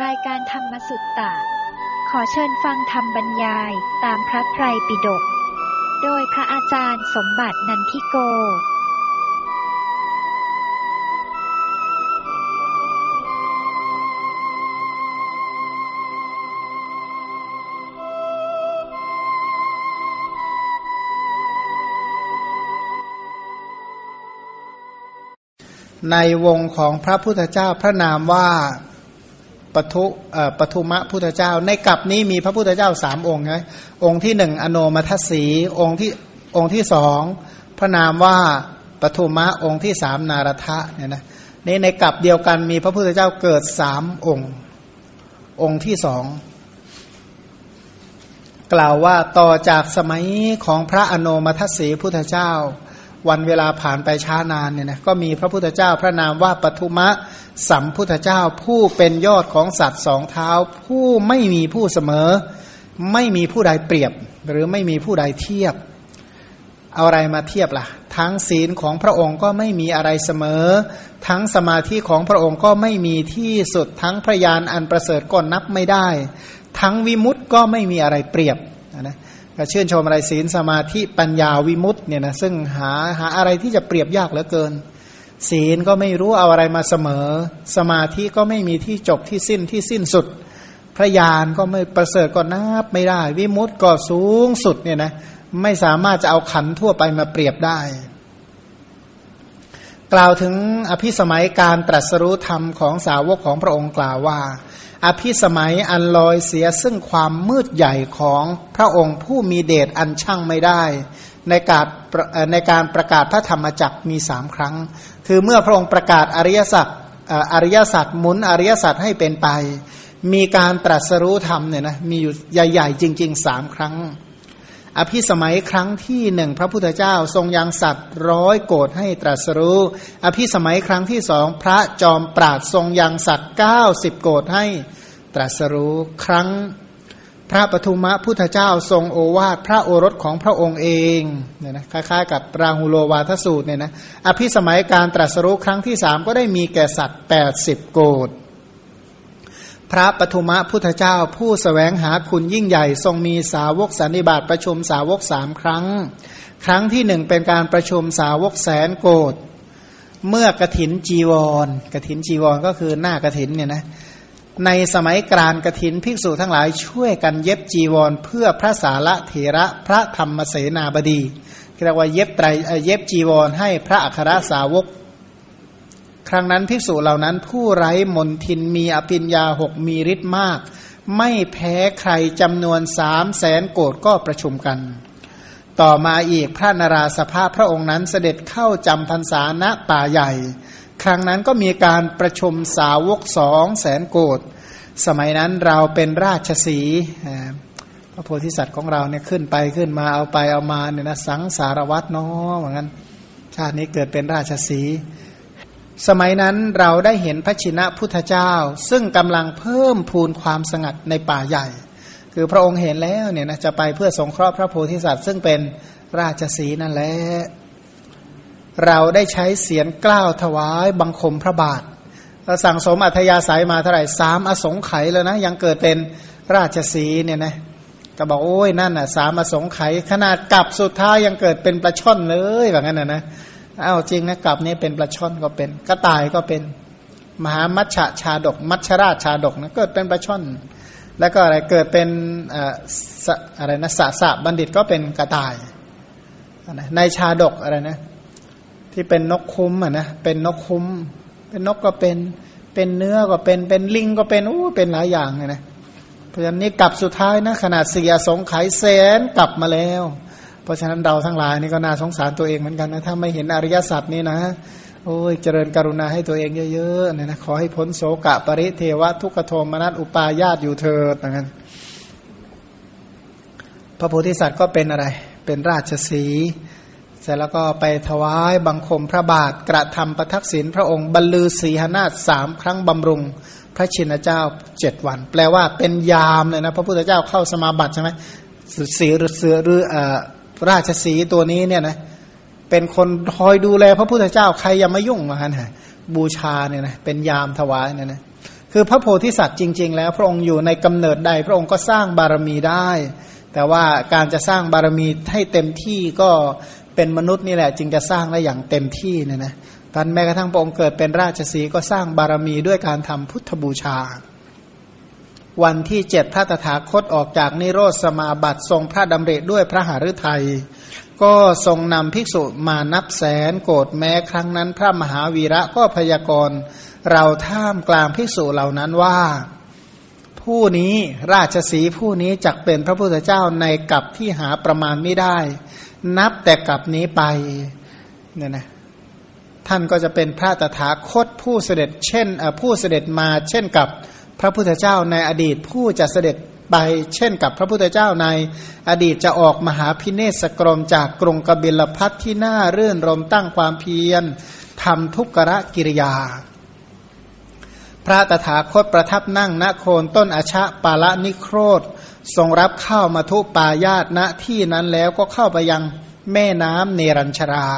รายการธรรมสุตตะ ขอเชิญฟังธรรมบรรยายตามพระไตรปิฎก โดยพระอาจารย์สมบัตินันทิโก ในวงของพระพุทธเจ้าพระนามว่า ปทุปทุมะพุทธเจ้า ในกลับนี้มีพระพุทธเจ้าสามองค์ไงองค์ที่หนึ่งอโนมัทสีองค์ที่องค์ที่สองพระนามว่าปทุมะองค์ที่สามนารทะเนี่ยนะนี่ในกลับเดียวกันมีพระพุทธเจ้าเกิดสามองค์ องค์ที่สองกล่าวว่าต่อจากสมัยของพระอโนมัทสีพุทธเจ้า วันเวลาผ่านไปช้านานเนี่ยนะก็มีพระพุทธเจ้าพระนามว่าปทุมะสัมพุทธเจ้าผู้เป็นยอดของสัตว์สองเท้า ผู้ไม่มีผู้เสมอ ไม่มีผู้ใดเปรียบ หรือไม่มีผู้ใดเทียบ เอาอะไรมาเทียบละ่ะ ทั้งศีลของพระองค์ก็ไม่มีอะไรเสมอ ทั้งสมาธิของพระองค์ก็ไม่มีที่สุดทั้งพระยานอันประเสริฐก็นับไม่ได้ ทั้งวิมุตต์ก็ไม่มีอะไรเปรียบนะ ก็ชื่นชมอะไรศีลสมาธิปัญญาวิมุตต์เนี่ยนะซึ่งหาหาอะไรที่จะเปรียบยากเหลือเกิน ศีลก็ไม่รู้เอาอะไรมาเสมอ สมาธิก็ไม่มีที่จบที่สิ้นที่สิ้นสุด พระญาณก็ไม่ประเสริฐก็นับไม่ได้ วิมุตต์ก็สูงสุดเนี่ยนะไม่สามารถจะเอาขันทั่วไปมาเปรียบได้ กล่าวถึงอภิสมัยการตรัสรู้ธรรมของสาวกของพระองค์กล่าวว่า อภิสมัยอันลอยเสียซึ่งความมืดใหญ่ของพระองค์ผู้มีเดชอันช่างไม่ได้ ในการในการประกาศพระธรรมจักมีสามครั้ง คือเมื่อพระองค์ประกาศอริยสัจอริยสัจหมุนอริยสัจให้เป็นไป มีการตรัสรู้ธรรมเนี่ยนะมีอยู่ใหญ่ ๆ จริงๆสามครั้ง อภิสมัยครั้งที่หนึ่งพระพุทธเจ้าทรงยังสัตว์ร้อยโกรธให้ตรัสรู้ อภิสมัยครั้งที่สองพระจอมปราดทรงยังสัตว์เก้าสิบโกรธให้ตรัสรู้ครั้งพระปทุมะพุทธเจ้าทรงโอวาทพระโอรสของพระองค์เองเนี่ยนะคล้ายๆกับราหุโลวาทสูตรเนี่ยนะอภิสมัยการตรัสรู้ครั้งที่สามก็ได้มีแก่สัตว์แปดสิบโกด พระปทุมะพุทธเจ้าผู้สแสวงหาคุณยิ่งใหญ่ ทรงมีสาวกสันนิบาตประชุมสาวกสามครั้ง ครั้งที่หนึ่งเป็นการประชุมสาวกแสนโกดเมื่อกระถินจีวรกระถินจีวรก็คือหน้ากระถินเนี่ยนะในสมัยกรานกถินภิกษุทั้งหลายช่วยกันเย็บจีวร เพื่อพระสาระเถระพระธรรมเสนาบดีเรียกว่าเย็บไตรเย็บจีวรให้พระอัครสาวก ครั้งนั้นภิกษุเหล่านั้นผู้ไร้มนทินมีอภิญญาหกมีฤทธิ์มาก ไม่แพ้ใครจำนวนสามแสนโกดก็ประชุมกัน ต่อมาอีกพระนราสภาพพระองค์นั้นเสด็จเข้าจำพรรษาณป่าใหญ่ ครั้งนั้นก็มีการประชุมสาวกสองแสนโกดสมัยนั้นเราเป็นราชสีพระโพธิสัตว์ของเราเนี่ยขึ้นไปขึ้นมาเอาไปเอามาเนี่ยนะสังสารวัตรเนาะเหมือนกันชาตินี้เกิดเป็นราชสี สมัยนั้นเราได้เห็นพระชินะพุทธเจ้า ซึ่งกำลังเพิ่มพูนความสงัดในป่าใหญ่ คือพระองค์เห็นแล้วเนี่ยนะจะไปเพื่อสงเคราะห์พระโพธิสัตว์ ซึ่งเป็นราชสีนั่นแหละเราได้ใช้เสียงกล้าวถวายบังคมพระบาทเราสั่งสมอัธยาศัยมาเท่าไหร่สามอสงไขยแล้วนะ ยังเกิดเป็นราชสีเนี่ยนะก็บอกโอ้ยนั่นอะสามอสงไขยขนาดกลับสุดท้ายยังเกิดเป็นปลาช่อนเลยแบบนั้นนะนะ เอาจริงนะกลับนี้เป็นปลาช่อนก็เป็น กระต่ายก็เป็น มหามัชชาชาดก มัชราชชาดกนะเกิดเป็นปลาช่อน แล้วก็อะไรเกิดเป็นอะไรนะสะสะบัณฑิตก็เป็นกระต่ายในชาดกอะไรนะ ที่เป็นนกคุ้มอะนะเป็นนกคุ้ม เป็นนกก็เป็นเป็นเนื้อก็เป็นเป็นลิงก็เป็นโอ้เป็นหลายอย่างเลยนะเพราะฉะนั้นนี่กลับสุดท้ายนะขนาดเสียสงไขยแสนกลับมาแล้ว เพราะฉะนั้นเราทั้งหลายนี่ก็น่าสงสารตัวเองเหมือนกันนะถ้าไม่เห็นอริยสัจนี่นะโอ้ยเจริญกรุณาให้ตัวเองเยอะๆเนี่ยนะขอให้พ้นโสกะปริเทวะทุกขโทมนัสอุปาญาตอยู่เถิดอย่างนั้นพระโพธิสัตว์ก็เป็นอะไร เป็นราชสีเสร็จแล้วก็ไปถวายบังคมพระบาทกระทำประทักษิณพระองค์บรรลือศีหนาฏสามครั้งบำรุงพระชินเจ้าเจ็ดวัน แปลว่าเป็นยามเลยนะพระพุทธเจ้าเข้าสมาบัติใช่ไหมสีหรือเสือหรือ ราชสีตัวนี้เนี่ยนะเป็นคนคอยดูแลพระพุทธเจ้าใครอย่ามายุ่งมาฮะบูชาเนี่ยนะเป็นยามถวายเนี่ยนะคือพระโพธิสัตว์จริง ๆ แล้ว พระองค์อยู่ในกำเนิดใด พระองค์ก็สร้างบารมีได้ แต่ว่าการจะสร้างบารมีให้เต็มที่ก็เป็นมนุษย์นี่แหละ จึงจะสร้างได้อย่างเต็มที่เนี่ยนะท่านแม้กระทั่งพระองค์เกิดเป็นราชสีก็สร้างบารมีด้วยการทำพุทธบูชา วันที่เจ็ดพระตถาคตออกจากนิโรธสมาบัติทรงพระดำริด้วยพระหฤทัย ก็ทรงนำภิกษุมานับแสนโกรธแม้ครั้งนั้น พระมหาวีระก็พยากรณ์เราท่ามกลางภิกษุเหล่านั้นว่า ผู้นี้ราชสีผู้นี้จักเป็นพระพุทธเจ้าในกับที่หาประมาณไม่ได้ นับแต่กับนี้ไปเนี่ยนะท่านก็จะเป็นพระตถาคตผู้เสด็จเช่นผู้เสด็จมาเช่นกับ พระพุทธเจ้าในอดีตผู้จะเสด็จไปเช่นกับพระพุทธเจ้าในอดีตจะออกมหาพิเนศกรมจากกรุงกบิลพัทที่น่าเรื่นรมตั้งความเพียรทำทุกขะกิริยา พระตถาคตประทับนั่งณโคนต้นอชะปาละนิโครธ ทรงรับข้าวมาทุปายาตณที่นั้นแล้วก็เข้าไปยังแม่น้ำเนรัญชรา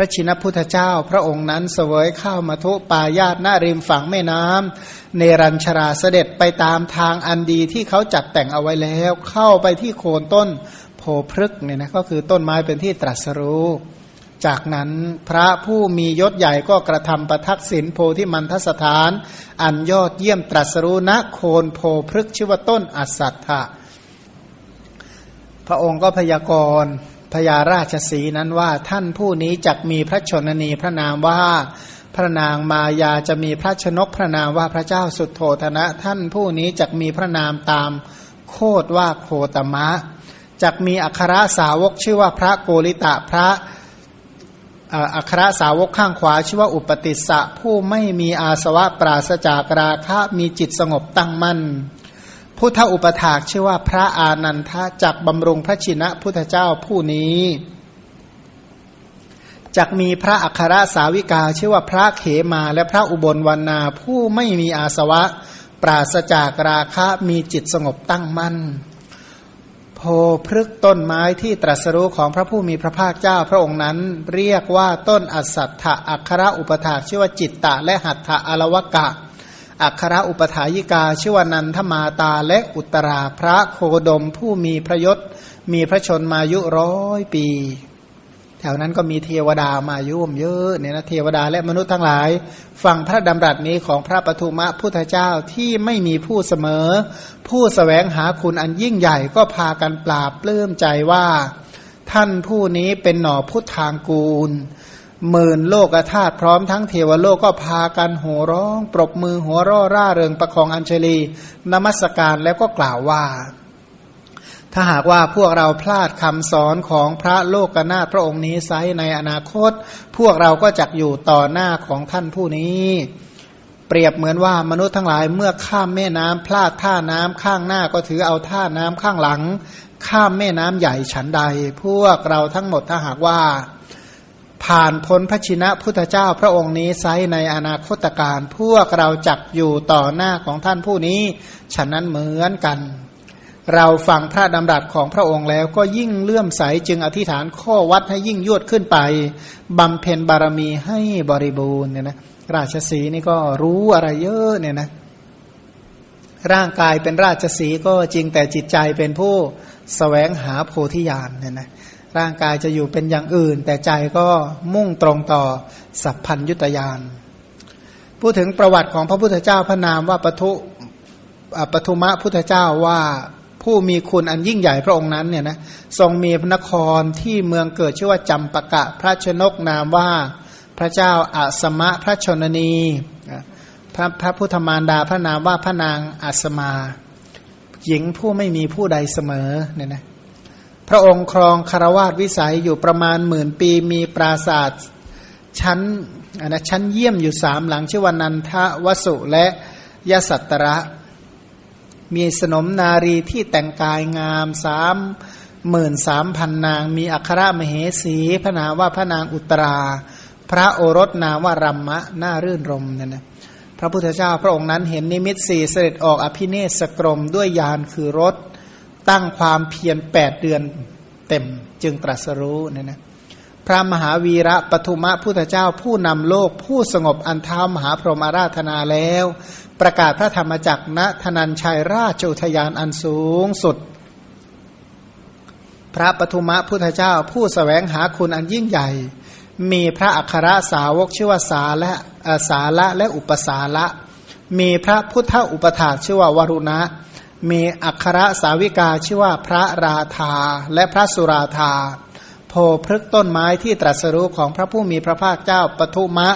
พระชินพุทธเจ้า พระองค์นั้นเสวยข้าวมาทุปายาตหน้าริมฝั่งแม่น้ำเนรัญชราเสด็จไปตามทางอันดีที่เขาจัดแต่งเอาไว้แล้ว เข้าไปที่โคนต้นโพพฤกเนี่ยนะก็คือต้นไม้เป็นที่ตรัสรู้จากนั้นพระผู้มียศใหญ่ก็กระทำประทักษิณโพธิมันทสถาน อันยอดเยี่ยมตรัสรู้ณโคนโพพฤกชื่อว่าต้นอัสัตถะพระองค์ก็พยากรณ์ พญาราชสีนั้นว่าท่านผู้นี้จักมีพระชนนีพระนามว่าพระนางมายาจะมีพระชนกพระนามว่าพระเจ้าสุดโทธนะ ท่านผู้นี้จักมีพระนามตามโคดว่าโคตมะจักมีอัครสาวกชื่อว่าพระโกริตะพระอัครสาวกข้างขวาชื่อว่าอุปติสสะผู้ไม่มีอาสวะปราศจากราคะมีจิตสงบตั้งมั่น พุทธอุปถากชื่อว่าพระอานันทะจักบำรุงพระชินะพุทธเจ้าผู้นี้จักมีพระอัครสาวิกาชื่อว่าพระเขมาและพระอุบลวรรณาผู้ไม่มีอาสวะ ปราศจากราคะมีจิตสงบตั้งมั่นโพพฤกต้นไม้ที่ตรัสรู้ของพระผู้มีพระภาคเจ้าพระองค์นั้น เรียกว่าต้นอสัตถะอัครอุปถากชื่อว่าจิตตะและหัตถะอลวกะ อัครอุปถายิกาชื่อวนันทมาตาและอุตราพระโคดมผู้มีพระยศ มีพระชนมายุร้อยปี แถวนั้นก็มีเทวดามายุ่มเยอะเนี่ยนะเทวดาและมนุษย์ทั้งหลาย ฟังพระดำรัสนี้ของพระปทุมะพุทธเจ้าที่ไม่มีผู้เสมอ ผู้สแสวงหาคุณอันยิ่งใหญ่ก็พากันปราบปลื้มใจว่า ท่านผู้นี้เป็นหน่อพุทธางกูล หมื่นโลกธาตุพร้อมทั้งเทวโลกก็พากันโห่ร้อง ปรบมือหัวร่อร่าเริงประคองอัญเชลีนมัสการแล้วก็กล่าวว่า ถ้าหากว่าพวกเราพลาดคำสอนของพระโลกนาถพระองค์นี้ไซในอนาคต พวกเราก็จะอยู่ต่อหน้าของท่านผู้นี้เปรียบเหมือนว่ามนุษย์ทั้งหลายเมื่อข้ามแม่น้ำพลาดท่าน้ำข้างหน้าก็ถือเอาท่าน้ำข้างหลัง ข้ามแม่น้ำใหญ่ฉันใด พวกเราทั้งหมดถ้าหากว่า ผ่านพ้นพระชินะพุทธเจ้าพระองค์นี้ไซในอนาคตการพวกเราจักอยู่ต่อหน้าของท่านผู้นี้ ฉะนั้นเหมือนกัน เราฟังพระดำรัสของพระองค์แล้วก็ยิ่งเลื่อมใสจึงอธิษฐานข้อวัดให้ยิ่งยวดขึ้นไปบำเพ็ญบารมีให้บริบูรณ์เนี่ยนะราชสีนี่ก็รู้อะไรเยอะเนี่ยนะร่างกายเป็นราชสีก็จริงแต่จิตใจเป็นผู้สแสวงหาโพธิญาณเนี่ยนะ ร่างกายจะอยู่เป็นอย่างอื่น แต่ใจก็มุ่งตรงต่อสัพพัญยุตยาน พูดถึงประวัติของพระพุทธเจ้าพระนามว่าปทุปทุมะพุทธเจ้าว่าผู้มีคุณอันยิ่งใหญ่พระองค์นั้นเนี่ยนะทรงมีพระนครที่เมืองเกิดชื่อว่าจำปะกะ พระชนกนามว่าพระเจ้าอาสมะพระชนนีพระพระพุทธมารดาพระนามว่าพระนางอาสมา หญิงผู้ไม่มีผู้ใดเสมอเนี่ยนะ พระองค์ครองคารวาสวิสัยอยู่ประมาณหมื่นปีมีปราศาสตร์ชั้นนะชั้นเยี่ยมอยู่สามหลังชื่อว่านันทวสุและยสัตตระ มีสนมนารีที่แต่งกายงามสามหมื่นสามพันนาง มีอัครมเหสีพระนามว่าพระนางอุตรา พระโอรสนามว่ารัมมะน่ารื่นรมเนี่ยนะพระพุทธเจ้าพระองค์นั้นเห็นนิมิตสี่เสด็จออกอภิเนศกรมด้วยยานคือรถ ตั้งความเพียรแปดเดือนเต็มจึงตรัสรู้เนี่ยนะพระมหาวีระปทุมะพุทธเจ้าผู้นำโลกผู้สงบอันเท้ามหาพรหมาราธนาแล้ว ประกาศพระธรรมจักรณธนัญชัยราชอุทยานอันสูงสุด พระปทุมะพุทธเจ้าผู้สแสวงหาคุณอันยิ่งใหญ่ มีพระอัครสาวกชื่อว่าสาและสาละและอุปสาละ มีพระพุทธอุปถาชื่อว่าวรุณะ มีอัครสาวิกาชื่อว่าพระราธาและพระสุราธาโพพฤกต้นไม้ที่ตรัสรู้ของพระผู้มีพระภาคเจ้าปทุมะ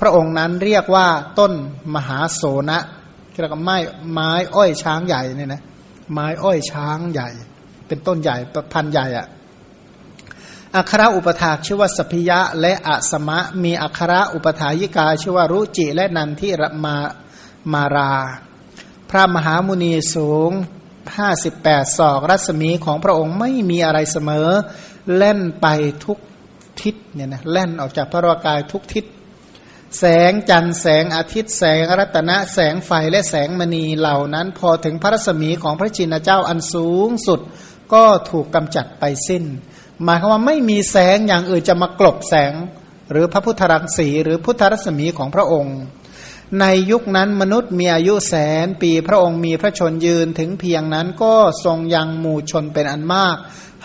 พระองค์นั้นเรียกว่าต้นมหาโสนะเรียกว่าไม้ไม้อ้อยช้างใหญ่เนี่ยนะไม้อ้อยช้างใหญ่ เป็นต้นใหญ่พันใหญ่อะอัคราอุปถาชื่อว่าสพิยะและอัสมะ มีอัคราอุปถายิกาชื่อว่ารุจิและนันทิรมามารา พระมหามุนีสูงห้าสิบแปดศอกรัศมีของพระองค์ไม่มีอะไรเสมอเล่นไปทุกทิศเนี่ยนะเล่นออกจากพระรากายทุกทิศ แสงจันทร์แสงอาทิตย์แสงรัตนะแสงไฟและแสงมณีเหล่านั้น พอถึงพระรัศมีของพระจินเจ้าอันสูงสุด ก็ถูกกำจัดไปสิ้น หมายความว่าไม่มีแสงอย่างอื่นจะมากลบแสง หรือพระพุทธรังสีหรือพุทธรัศมีของพระองค์ ในยุคนั้นมนุษย์มีอายุแสนปีพระองค์มีพระชนยืนถึงเพียงนั้นก็ทรงยังหมู่ชนเป็นอันมาก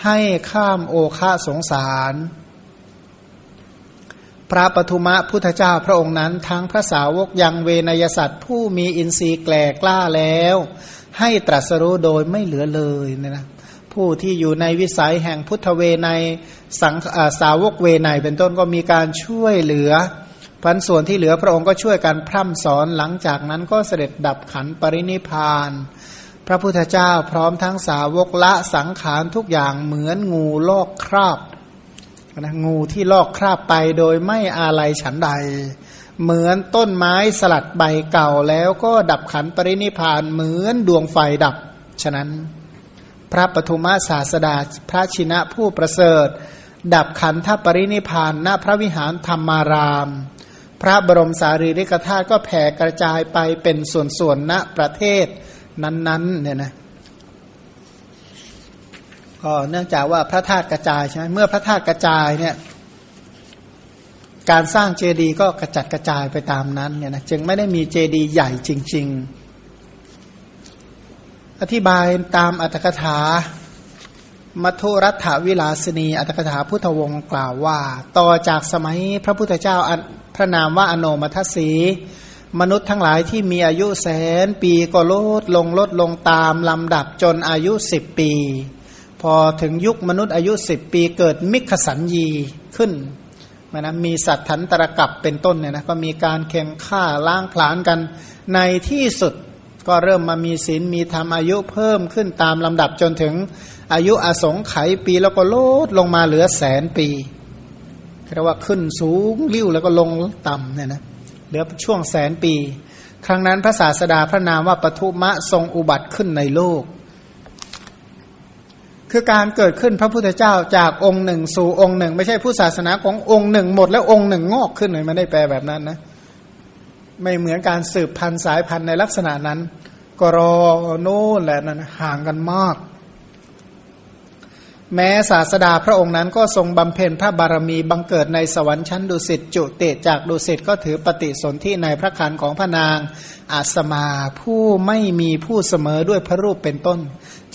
ให้ข้ามโอคาสงสาร พระปทุมะพุทธเจ้าพระองค์นั้นทั้งพระสาวกยังเวนยสัตว์ ผู้มีอินทรีย์แกล่กล้าแล้ว ให้ตรัสรู้โดยไม่เหลือเลยเนี่ยนะผู้ที่อยู่ในวิสัยแห่งพุทธเวในสังสาวกเวในเป็นต้นก็มีการช่วยเหลือ พันส่วนที่เหลือพระองค์ก็ช่วยกันพร่ำสอนหลังจากนั้นก็เสด็จดับขันปรินิพาน พระพุทธเจ้าพร้อมทั้งสาวกละสังขารทุกอย่างเหมือนงูลอกคราบนะงูที่ลอกคราบไปโดยไม่อาลัยฉันใด เหมือนต้นไม้สลัดใบเก่าแล้วก็ดับขันปรินิพานเหมือนดวงไฟดับ ฉะนั้น พระปฐุมศาสดาพระชินะผู้ประเสริฐ ดับขันธปรินิพานณพระวิหารธรรมารามพ ระบรมสารีริกธาตุก็แผ่กระจายไปเป็นส่วนๆณประเทศนั้นๆเนี่ยนะก็เนื่องจากว่าพระธาตุกระจายใช่ไหมเมื่อพระธาตุกระจายเนี่ยการสร้างเจดีย์ก็กระจัดกระจายไปตามนั้นเนี่ยนะจึงไม่ได้มีเจดีย์ใหญ่จริง ๆ อธิบายตามอัตถกถา มัทุรัฐวิลาสนีอัตถกถาพุทธวงศ์กล่าวว่า ต่อจากสมัยพระพุทธเจ้าพระนามว่าอโนมัทสีมนุษย์ทั้งหลายที่มีอายุแสนปีก็ลดลงลดลงตามลำดับจนอายุสิบปี พอถึงยุคมนุษย์อายุสิบปีเกิดมิขสัญญีขึ้นนะมีสัตว์ทันตรกับเป็นต้นเนี่ยนะก็มีการเข็มฆ่าล้างผลาญกันในที่สุดก็เริ่มมามีศีลมีธรรมอายุเพิ่มขึ้นตามลำดับจนถึง อายุอสงไขยปีแล้วก็ลดลงมาเหลือแสนปีเรียกว่าขึ้นสูงริ้วแล้วก็ลงต่ำเนี่ยนะเหลือช่วงแสนปี ครั้งนั้นพระศาสดาพระนามว่าปทุมะทรงอุบัติขึ้นในโลก คือการเกิดขึ้นพระพุทธเจ้าจากองค์หนึ่ง สู่องค์หนึ่ง ไม่ใช่ผู้ศาสนาขององค์หนึ่งหมดแล้วองค์หนึ่งงอกขึ้นเลยไม่ได้แปลแบบนั้นนะ ไม่เหมือนการสืบพันธุ์สายพันธุ์ในลักษณะนั้น ก็รอโน่นแหละนั้นห่างกันมาก แม้ศาสดาพระองค์นั้นก็ทรงบำเพ็ญพระบารมีบังเกิดในสวรรค์ชั้นดุสิตจุเตจากดุสิตก็ถือปฏิสนธิในพระคันของพระนางอาสมาผู้ไม่มีผู้เสมอด้วยพระรูปเป็นต้น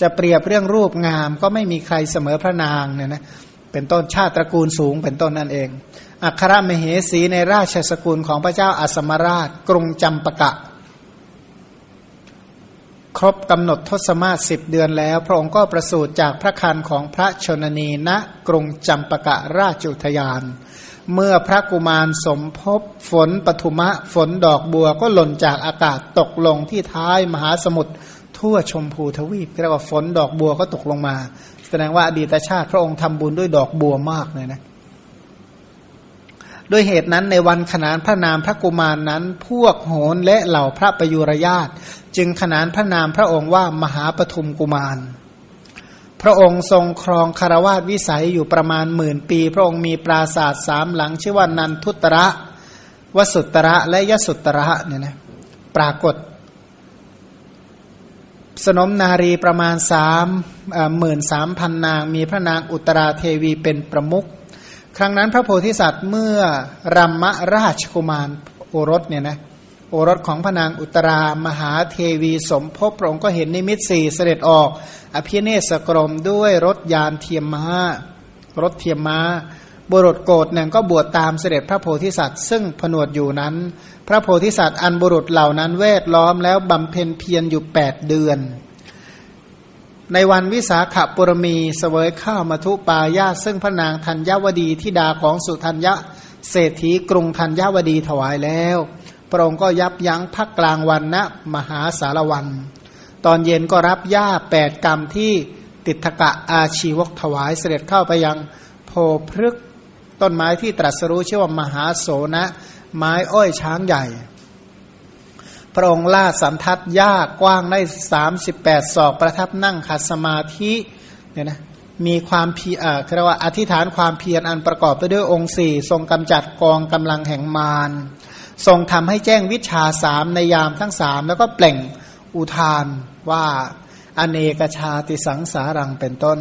จะเปรียบเรื่องรูปงามก็ไม่มีใครเสมอพระนางเนี่ยนะเป็นต้นชาติตระกูลสูงเป็นต้นนั่นเอง อัครมเหสีในราชสกุลของพระเจ้าอัสมราช กรุงจำปะกะ ครบกำหนดทศมาสิบเดือนแล้ว พระองค์ก็ประสูติจากพระคันของพระชนนีณกรุงจำปะกะราชุทยาน เมื่อพระกุมารสมภพฝนปฐุมะฝนดอกบัวก็หล่นจากอากาศตกลงที่ท้ายมหาสมุทรทั่วชมพูทวีปเรียกว่าฝนดอกบัวก็ตกลงมา แสดงว่าอดีตชาติพระองค์ทำบุญด้วยดอกบัวมากเลยนะ ด้วยเหตุนั้นในวันขนานพระนามพระกุมารนนั้น พวกโหนและเหล่าพระประยุรญาตจึงขนานพระนามพระองค์ว่ามหาปทุมกุมาร พระองค์ทรงครองคารวาสวิสัยอยู่ประมาณหมื่นปี พระองค์มีปราศาสตร์สามหลังชื่อว่านันทุตระวสุตระและยสุตระเนี่ยนะปรากฏ สนมนารีประมาณสามหมื่นสามพันนาง มีพระนางอุตราเทวีเป็นประมุข ครั้งนั้นพระโพธิสัตว์เมื่อรัมมราชกุมารโอรสเนี่ยนะโอรสของพระนางอุตรามหาเทวีสมภพพระองค์ก็เห็นนิมิตสี่เสด็จออก อภิเนศกรมด้วยรถยานเทียมม้ารถเทียมม้าบุรุษโกรธหนึ่งก็บวชตามเสด็จพระโพธิสัตว์ ซึ่งผนวดอยู่นั้น พระโพธิสัตว์อันบุรุษเหล่านั้นเวทล้อมแล้วบำเพ็ญเพียรอยู่แปดเดือน ในวันวิสาขบุรมีเสวยข้าวมาทุปายาซึ่งพระนางธัญญวดีทิดาของสุธัญญะเศรษฐีกรุงธัญญวดีถวายแล้ว พระองค์ก็ยับยั้งพักกลางวันณมหาสารวัน ตอนเย็นก็รับหญ้าแปดกรรมที่ติดทกะอาชีวกถวายเสด็จเข้าไปยังโพพฤกต้นไม้ที่ตรัสรู้ชื่อว่ามหาโสนะ ไม้อ้อยช้างใหญ่ พระองค์ล่าสันทัดหญ้ากว้างได้สามสิบแปดศอกประทับนั่งขัดสมาธิเนี่ยนะมีความเพียรเรียกว่าอธิษฐานความเพียรอันประกอบไปด้วยองค์สี่ทรงกำจัดกองกำลังแห่งมารทรงทำให้แจ้งวิชาสามในยามทั้งสามแล้วก็เปล่งอุทานว่าอเนกชาติสังสารังเป็นต้น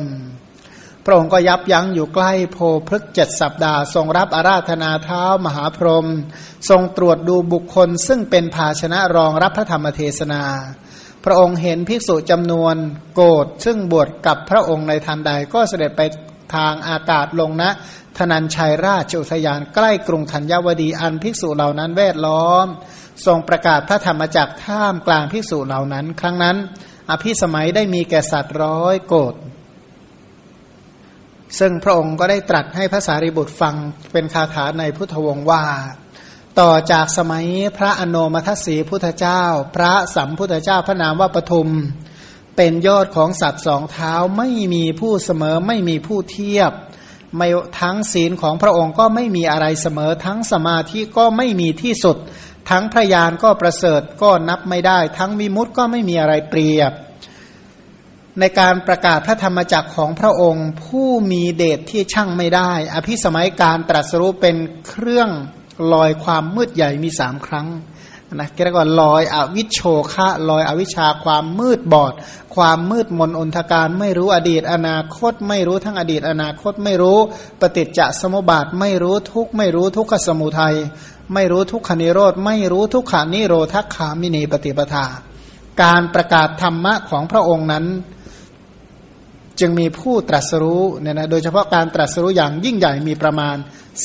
พระองค์ก็ยับยั้งอยู่ใกล้โพพฤกเจ็ดสัปดาห์ ทรงรับอาราธนาเท้ามหาพรหมทรงตรวจดูบุคคล ซึ่งเป็นภาชนะรองรับพระธรรมเทศนา พระองค์เห็นภิกษุจำนวนโกรธซึ่งบวชกับพระองค์ในทันใดก็เสด็จไปทางอากาศลงนะธนัญชัยราชอุทยานใกล้กรุงธัญญวดีอันภิกษุเหล่านั้นแวดล้อม ทรงประกาศพระธรรมจักท่ามกลางภิกษุเหล่านั้น ครั้งนั้น อภิสมัยได้มีแก่สัตว์ร้อยโกด ซึ่งพระองค์ก็ได้ตรัสให้พระสารีบุตรฟังเป็นคาถาในพุทธวงศ์ว่า ต่อจากสมัยพระอโนมัทสีพุทธเจ้า พระสัมพุทธเจ้าพระนามว่าปทุม เป็นยอดของสัตว์สองเท้าไม่มีผู้เสมอไม่มีผู้เทียบไม่ทั้งศีลของพระองค์ก็ไม่มีอะไรเสมอ ทั้งสมาธิก็ไม่มีที่สุด ทั้งพระยานก็ประเสริฐก็นับไม่ได้ ทั้งวิมุตต์ก็ไม่มีอะไรเปรียบ ในการประกาศพระธรรมจักรของพระองค์ ผู้มีเดชที่ช่างไม่ได้ อภิสมัยการตรัสรู้เป็นเครื่องลอยความมืดใหญ่มีสามครั้งนะเรียกว่าลอยอวิชโชคะลอยอวิชาความมืดบอด ความมืดมนอนทการไม่รู้อดีตอนาคต ไม่รู้ทั้งอดีตอนาคตไม่รู้ ปฏิจจสมุปบาทไม่รู้ทุกไม่รู้ทุกขสมุทัยไม่รู้ทุกขานิโรธไม่รู้ทุกขานิโรธขามินีปฏิปทา การประกาศธรรมะของพระองค์นั้น จึงมีผู้ตรัสรู้เนี่ยนะโดยเฉพาะการตรัสรู้อย่างยิ่งใหญ่มีประมาณ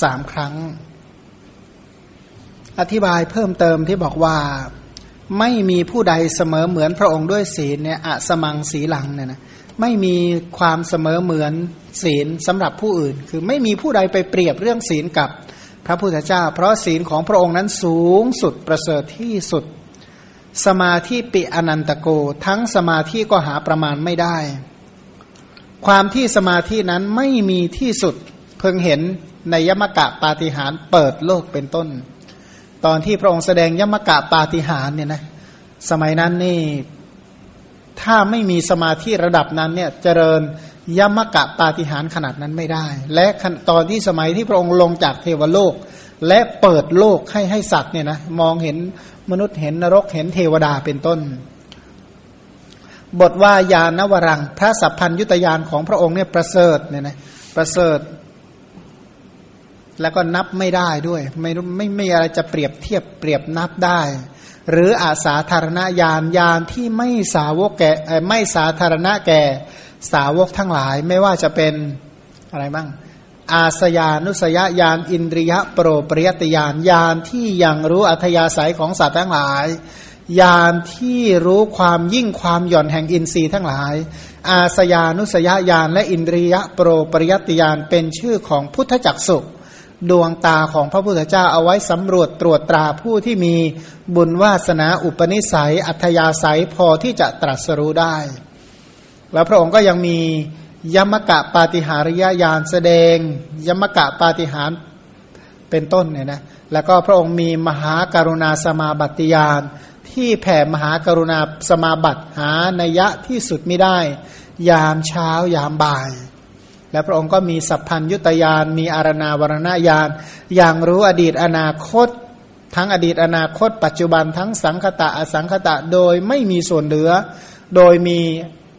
สามครั้ง อธิบายเพิ่มเติมที่บอกว่าไม่มีผู้ใดเสมอเหมือนพระองค์ด้วยศีลเนี่ยอะสมังสีหลังเนี่ยนะไม่มีความเสมอเหมือนศีลสำหรับผู้อื่น คือไม่มีผู้ใดไปเปรียบเรื่องศีลกับพระพุทธเจ้า เพราะศีลของพระองค์นั้นสูงสุดประเสริฐที่สุด สมาธิปิอนันตโก ทั้งสมาธิก็หาประมาณไม่ได้ ความที่สมาธินั้นไม่มีที่สุดเพิ่งเห็นในยมกะปาฏิหารเปิดโลกเป็นต้น ตอนที่พระองค์แสดงยมกะปาฏิหารเนี่ยนะสมัยนั้นนี่ถ้าไม่มีสมาธิระดับนั้นเนี่ยเจริญยมกะปาฏิหารขนาดนั้นไม่ได้ และตอนที่สมัยที่พระองค์ลงจากเทวโลก และเปิดโลกให้ให้สัตว์เนี่ยนะมองเห็นมนุษย์เห็นนรกเห็นเทวดาเป็นต้น บทว่ายานวรัง พระสัพพัญยุตยานของพระองค์เนี่ยประเสริฐเนี่ยนะประเสริฐ แล้วก็นับไม่ได้ด้วย ไม่ไม่ไม่อะไรจะเปรียบเทียบเปรียบนับได้ หรืออาสาธารณญาณญาณที่ไม่สาวกแก่ไม่สาธารณะแก่สาวกทั้งหลาย ไม่ว่าจะเป็นอะไรบ้างอาสยานุสยญาณอินทรียะโปรปริยตญาณญาณที่ยังรู้อัธยาศัยของสัตว์ทั้งหลาย ญาณที่รู้ความยิ่งความหย่อนแห่งอินทรีย์ทั้งหลาย อาสยานุสยญาณและอินทรียะโปรปริยตญาณเป็นชื่อของพุทธจักสุดวงตาของพระพุทธเจ้าเอาไว้สำรวจตรวจตราผู้ที่มีบุญวาสนาอุปนิสัย อัธยาศัยพอที่จะตรัสรู้ได้ แล้วพระองค์ก็ยังมียมกะปาติหาริยญาณแสดง ยมกะปาติหารเป็นต้นเนี่ยนะแล้วก็พระองค์มีมหาการุณาสมาบัติญาณ ที่แผ่มหากรุณาสมาบัติหานัยะที่สุดไม่ได้ ยามเช้ายามบ่าย และพระองค์ก็มีสัพพัญยุตยานมีอารณาวรณญาณอย่างรู้อดีตอนาคต ทั้งอดีตอนาคต ปัจจุบันทั้งสังคตะอสังคตะโดยไม่มีส่วนเหลือ โดยมี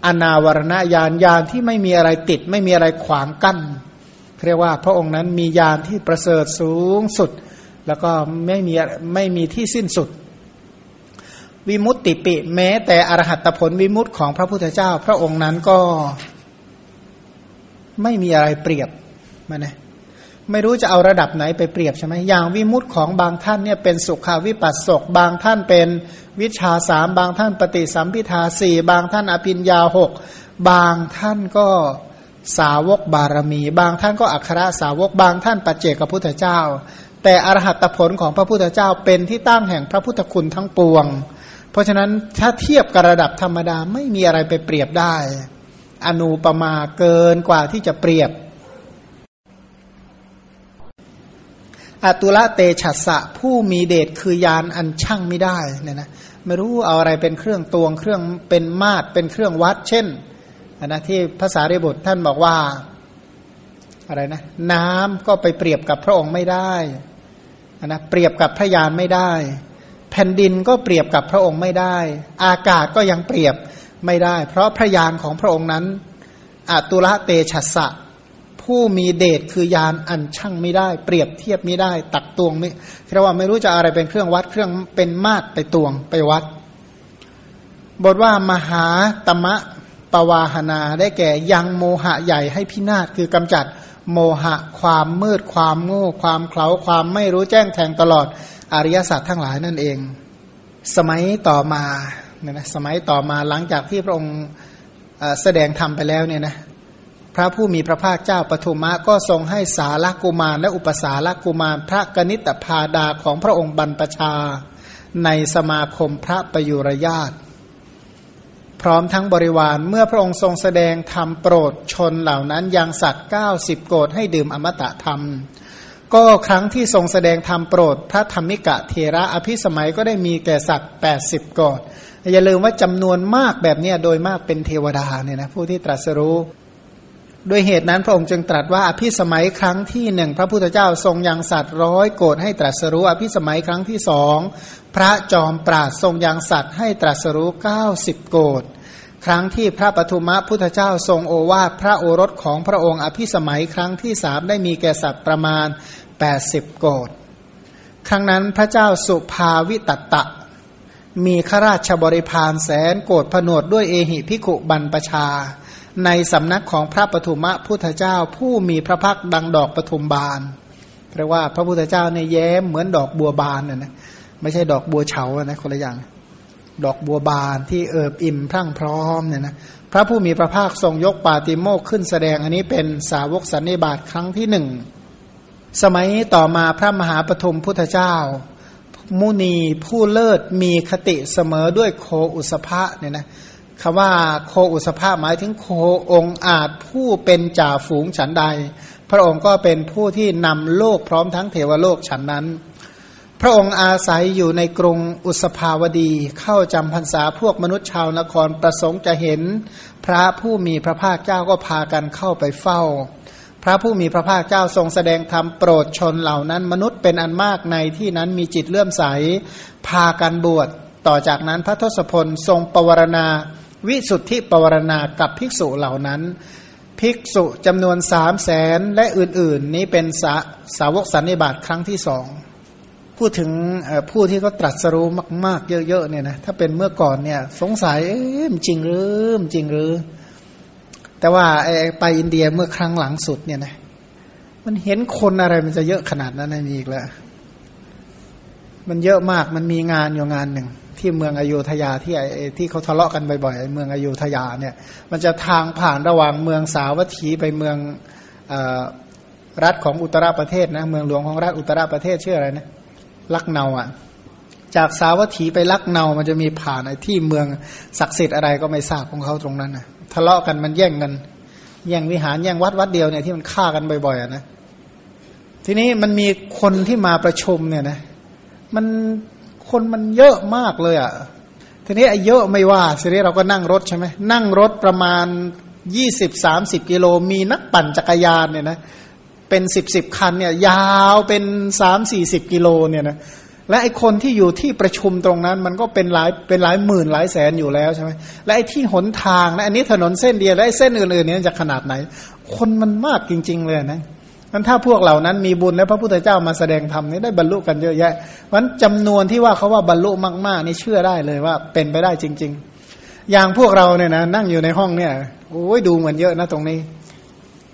อนาวรณญาณญาณที่ไม่มีอะไรติด ไม่มีอะไรขวางกั้นเรียกว่าพระองค์นั้นมีญาณที่ประเสริฐสูงสุด แล้วก็ไม่มีไม่มีที่สิ้นสุด วิมุตติปิ แม้แต่อรหัตผลวิมุตติของพระพุทธเจ้า พระองค์นั้นก็ไม่มีอะไรเปรียบมานะไม่รู้จะเอาระดับไหนไปเปรียบใช่ไหมอย่างวิมุตติของบางท่านเนี่ยเป็นสุขาวิปัสสกบางท่านเป็นวิชาสามบางท่านปฏิสัมพิทาสี่บางท่านอภิญญาหกบางท่านก็สาวกบารมี บางท่านก็อัครสาวกบางท่านปัจเจกพุทธเจ้า แต่อรหัตผลของพระพุทธเจ้าเป็นที่ตั้งแห่งพระพุทธคุณทั้งปวง เพราะฉะนั้นถ้าเทียบกับระดับธรรมดาไม่มีอะไรไปเปรียบได้ อนุปมาเกินกว่าที่จะเปรียบ อตุละเตชัสสะผู้มีเดชคือยานอันช่างไม่ได้เนี่ยนะไม่รู้เอาอะไรเป็นเครื่องตวงเครื่องเป็นมาตรเป็นเครื่องวัด เช่นนะที่ภาษาเรบุตรท่านบอกว่าอะไรนะน้ำก็ไปเปรียบกับพระองค์ไม่ได้นะเปรียบกับพระยานไม่ได้ แผ่นดินก็เปรียบกับพระองค์ไม่ได้ อากาศก็ยังเปรียบไม่ได้ เพราะพระยานของพระองค์นั้นอตุละเตชัสสะผู้มีเดชคือยานอันช่างไม่ได้ เปรียบเทียบไม่ได้ ตักตวงไม่เรียกว่าไม่รู้จะอะไรเป็นเครื่องวัดเครื่องเป็นมาตรไปตวงไปวัด บทว่ามหาตมะปวาหนาได้แก่ยังโมหะใหญ่ให้พินาศคือกำจัด โมหะ ความมืดความโง่ ความเคลาความไม่รู้แจ้งแทงตลอดอริยสัจทั้งหลายนั่นเอง สมัยต่อมาเนี่ยนะสมัยต่อมาหลังจากที่พระองค์แสดงธรรมไปแล้วเนี่ยนะพระผู้มีพระภาคเจ้าปฐุมะก็ทรงให้สาลกุมารและอุปสาลกุมารพระกนิตพาดาของพระองค์บรรพชา ในสมาคมพระประยุรญาต พร้อมทั้งบริวารเมื่อพระองค์ทรงแสดงธรรมโปรดชนเหล่านั้นยังสัตว์เก้าสิบโกดให้ดื่มอมตะธรรม ก็ครั้งที่ทรงแสดงธรรมโปรด พระธรรมิกะเทระอภิสมัยก็ได้มีแก่สัตว์แปดสิบโกดอย่าลืมว่าจำนวนมากแบบนี้โดยมากเป็นเทวดาเนี่ยนะผู้ที่ตรัสรู้ ด้วยเหตุนั้นพระองค์จึงตรัสว่าอภิสมัยครั้งที่หนึ่งพระพุทธเจ้าทรงยังสัตว์ร้อยโกดให้ตรัสรู้ อภิสมัยครั้งที่สองพระจอมปราดทรงยังสัตว์ให้ตรัสรู้เก้าสิบโกดครั้งที่พระปฐุมพุทธเจ้าทรงโอวาทพระโอรสของพระองค์อภิสมัยครั้งที่สามได้มีแก่สัตว์ประมาณแปดสิบโกดครั้งนั้นพระเจ้าสุภาวิตตะ มีข้าราชบริพารแสนโกรธผนวดด้วยเอหิพิขุบันประชา ในสำนักของพระปฐุมะพุทธเจ้าผู้มีพระพักดังดอกปฐุมบานแปลว่าพระพุทธเจ้าเนี่ยแย้มเหมือนดอกบัวบานน่ยนะไม่ใช่ดอกบัวเฉานะคนละอย่าง ดอกบัวบานที่เอิบอิ่มพรั่งพร้อมเนี่ยนะพระผู้มีพระภาคทรงยกปาติโมกขึ้นแสดงอันนี้เป็นสาวกสันนิบาตครั้งที่หนึ่งสมัยต่อมาพระมหาปฐมพุทธเจ้า มุนีผู้เลิศมีคติเสมอด้วยโคอุสภะเนี่ยนะ คำว่าโคอุสภาพหมายถึงโคองอาจผู้เป็นจ่าฝูงฉันใด พระองค์ก็เป็นผู้ที่นำโลกพร้อมทั้งเทวโลกฉันนั้น พระองค์อาศัยอยู่ในกรุงอุสภาวดีเข้าจำพรรษาพวกมนุษย์ชาวนครประสงค์จะเห็น พระผู้มีพระภาคเจ้าก็พากันเข้าไปเฝ้า พระผู้มีพระภาคเจ้าทรงแสดงธรรมโปรดชนเหล่านั้น มนุษย์เป็นอันมากในที่นั้นมีจิตเลื่อมใส พากันบวชต่อจากนั้นพระทศพลทรงปวารณา วิสุทธิปวารณากับภิกษุเหล่านั้น ภิกษุจำนวนสามแสนและอื่น ๆ นี้เป็นสาสาวกสันนิบาตครั้งที่สองพูดถึงผู้ที่เขาตรัสรู้มาก ๆ เยอะ ๆ เนี่ยนะถ้าเป็นเมื่อก่อนเนี่ย สงสัยจริงหรือจริงหรือ แต่ว่าไปอินเดียเมื่อครั้งหลังสุดเนี่ยนะมันเห็นคนอะไรมันจะเยอะขนาดนั้นมีอีกแล้ว มันเยอะมากมันมีงานอยู่งานหนึ่ง ที่เมืองอโยธยาที่ที่เขาทะเลาะกันบ่อยๆเมืองอโยธยาเนี่ย มันจะทางผ่านระหว่างเมืองสาวัตถีไปเมืองรัฐของอุตรประเทศนะเมืองหลวงของรัฐอุตรประเทศชื่ออะไรนะลักเนาอะ จากสาวัตถีไปลักเนามันจะมีผ่านไอ้ที่เมืองศักดิ์สิทธิ์อะไรก็ไม่ทราบของเขาตรงนั้นนะทะเลาะกันมันแย่งกันแย่งวิหารแย่งวัดวัดเดียวเนี่ยที่มันฆ่ากันบ่อยๆนะทีนี้มันมีคนที่มาประชุมเนี่ยนะมัน คนมันเยอะมากเลยอะทีนี้ไอ้เยอะไม่ว่าสินี้เราก็นั่งรถใช่ไหมนั่งรถประมาณยี่สิบสามสิบกิโลมีนักปั่นจักรยานเนี่ยนะเป็นสิบสิบคันเนี่ยยาวเป็นสามสี่สิบกิโลเนี่ยนะและไอ้คนที่อยู่ที่ประชุมตรงนั้น มันก็เป็นหลายเป็นหลายหมื่นหลายแสนอยู่แล้วใช่ไหมและไอ้ที่หนทางนะอันนี้ถนนเส้นเดียวและไอ้เส้นอื่นๆเนี่ยจะขนาดไหน คนมันมากจริง ๆ เลยนะ นั้นถ้าพวกเหล่านั้นมีบุญแล้วพระพุทธเจ้ามาแสดงธรรมนี่ได้บรรลุกันเยอะแยะวันจำนวนที่ว่าเขาว่าบรรลุมากๆ นี่เชื่อได้เลยว่าเป็นไปได้จริง ๆ อย่างพวกเราเนี่ยนะนั่งอยู่ในห้องเนี่ยโอ้ยดูเหมือนเยอะนะตรงนี้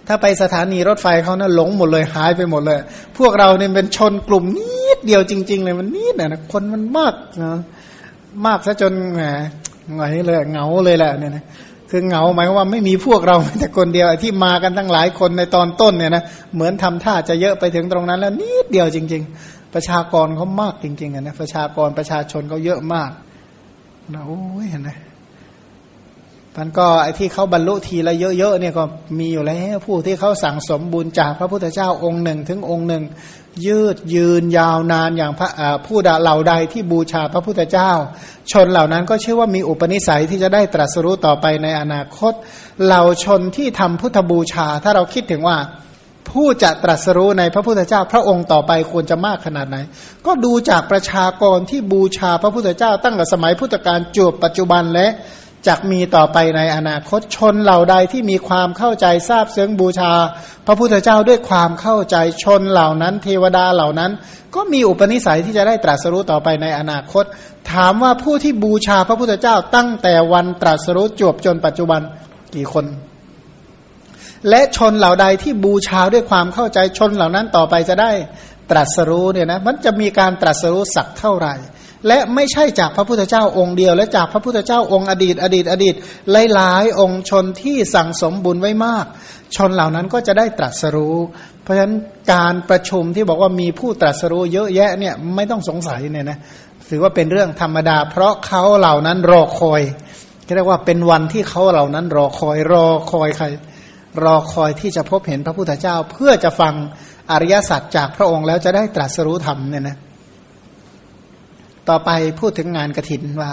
ถ้าไปสถานีรถไฟเขานะ่ะหลงหมดเลยหายไปหมดเลย พวกเราเนี่ยเป็นชนกลุ่มนิดเดียวจริง ๆ เลยมันนิดนะคนมันมากนะมากซะจนแหมไงเลยเหงาเลยแหละเนี่ยนะ คือเหงาหมายว่าไม่มีพวกเราแต่คนเดียวที่มากันตั้งหลายคนในตอนต้นเนี่ยนะเหมือนทำท่าจะเยอะไปถึงตรงนั้นแล้วนิดเดียวจริง ๆ ประชากรเขามากจริงๆนะประชากรประชาชนเขาเยอะมากนะโอ้ยเห็นไหมมันก็ไอ้ที่เขาบรรลุทีละเยอะๆเนี่ยก็มีอยู่แล้วผู้ที่เขาสั่งสมบุญจากพระพุทธเจ้าองค์หนึ่งถึงองค์หนึ่ง ยืดยืนยาวนานอย่างพระผู้ดาเหล่าใดที่บูชาพระพุทธเจ้า ชนเหล่านั้นก็เชื่อว่ามีอุปนิสัยที่จะได้ตรัสรู้ต่อไปในอนาคต เหล่าชนที่ทำพุทธบูชา ถ้าเราคิดถึงว่า ผู้จะตรัสรู้ในพระพุทธเจ้า พระองค์ต่อไปควรจะมากขนาดไหน ก็ดูจากประชากรที่บูชาพระพุทธเจ้า ตั้งแต่สมัยพุทธกาลจวบปัจจุบันและ จะมีต่อไปในอนาคตชนเหล่าใดที่มีความเข้าใจทราบเสื่องบูชา พระพุทธเจ้าด้วยความเข้าใจชนเหล่านั้นเทวดาเหล่านั้น ก็มีอุปนิสัยที่จะได้ตรัสรู้ต่อไปในอนาคต ถามว่าผู้ที่บูชาพระพุทธเจ้าตั้งแต่วันตรัสรู้จบจนปัจจุบันกี่คน และชนเหล่าใดที่บูชาด้วยความเข้าใจชนเหล่านั้นต่อไปจะได้ตรัสรู้เนี่ยนะมันจะมีการตรัสรู้สักเท่าไหร่ และไม่ใช่จากพระพุทธเจ้าองค์เดียว และจากพระพุทธเจ้าองค์อดีต อดีต อดีตหลายๆ องค์ชนที่สั่งสมบุญไว้มาก ชนเหล่านั้นก็จะได้ตรัสรู้ เพราะฉะนั้นการประชุมที่บอกว่ามีผู้ตรัสรู้เยอะแยะเนี่ยไม่ต้องสงสัยเนี่ยนะถือว่าเป็นเรื่องธรรมดา เพราะเขาเหล่านั้นรอคอยเรียกว่าเป็นวันที่เขาเหล่านั้นรอคอยรอคอยใคร รอคอยที่จะพบเห็นพระพุทธเจ้าเพื่อจะฟังอริยสัจจากพระองค์แล้วจะได้ตรัสรู้ธรรมเนี่ยนะ ต่อไปพูดถึงงานกระถินว่า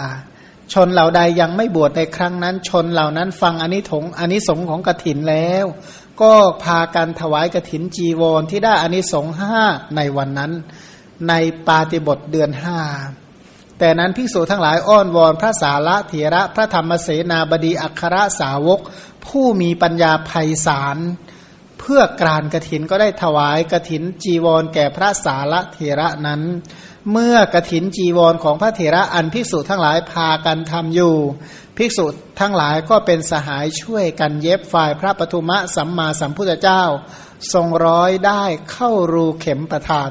ชนเหล่าใดยังไม่บวชในครั้งนั้น ชนเหล่านั้นฟังอนิถงอนิสงของกระถินแล้ว ก็พากันถวายกระถินจีวรที่ได้อนิสงห้าในวันนั้น ในปาติบทเดือนห้าแต่นั้นภิกษุทั้งหลายอ้อนวอนพระสาระเถระพระธรรมเสนาบดีอัครสาวก ผู้มีปัญญาภัยสารเพื่อกรานกระถินก็ได้ถวายกระถินจีวรแก่พระสาระเถระนั้น เมื่อกระถินจีวรของพระเถระอันภิกษุทั้งหลายพากันทำอยู่ ภิกษุทั้งหลายก็เป็นสหายช่วยกันเย็บฝ่ายพระปทุมะสัมมาสัมพุทธเจ้า ทรงร้อยได้เข้ารูเข็มประทาน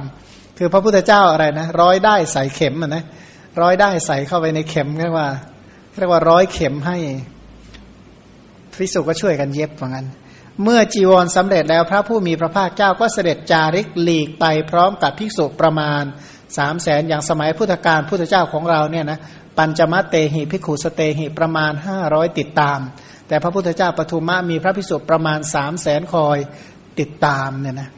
คือพระพุทธเจ้าอะไรนะ ร้อยได้ใส่เข็มนะร้อยได้ใส่เข้าไปในเข็มเรียกว่าเรียกว่าร้อยเข็มให้ภิกษุก็ช่วยกันเย็บเหมือนกันเมื่อจีวรสำเร็จแล้วพระผู้มีพระภาคเจ้าก็เสด็จจาริกหลีกไปพร้อมกับภิกษุประมาณ สามแสนอย่างสมัยพุทธกาลพุทธเจ้าของเราเนี่ยนะปัญจมัตเตหิพิขุสเตหิประมาณห้าร้อยติดตาม แต่พระพุทธเจ้าปทุมะมีพระพิสุประมาณสามแสนคอยติดตามเนี่ยนะ